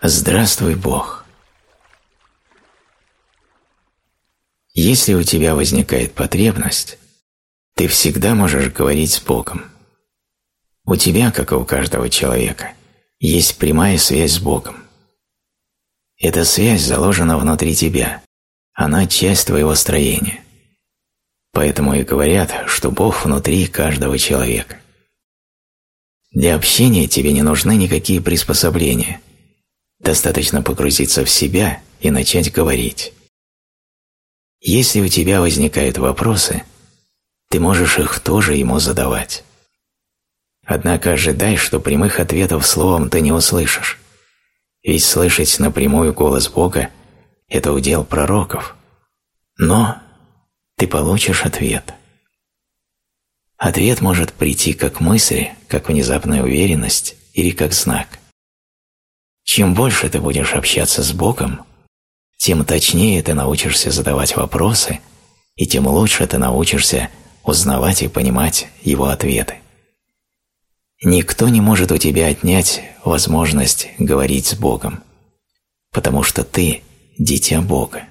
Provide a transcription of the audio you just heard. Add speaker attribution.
Speaker 1: Здравствуй, Бог! Если у тебя возникает потребность, ты всегда можешь говорить с Богом. У тебя, как и у каждого человека, есть прямая связь с Богом. Эта связь заложена внутри тебя, она часть твоего строения. Поэтому и говорят, что Бог внутри каждого человека. Для общения тебе не нужны никакие приспособления. Достаточно погрузиться в себя и начать говорить. Если у тебя возникают вопросы, ты можешь их тоже ему задавать. Однако ожидай, что прямых ответов словом ты не услышишь. Ведь слышать напрямую голос Бога – это удел пророков. Но ты получишь ответ. Ответ может прийти как мысль, как внезапная уверенность или как знак. Чем больше ты будешь общаться с Богом, тем точнее ты научишься задавать вопросы, и тем лучше ты научишься узнавать и понимать Его ответы. Никто не может у тебя отнять возможность говорить с Богом, потому что ты – дитя Бога.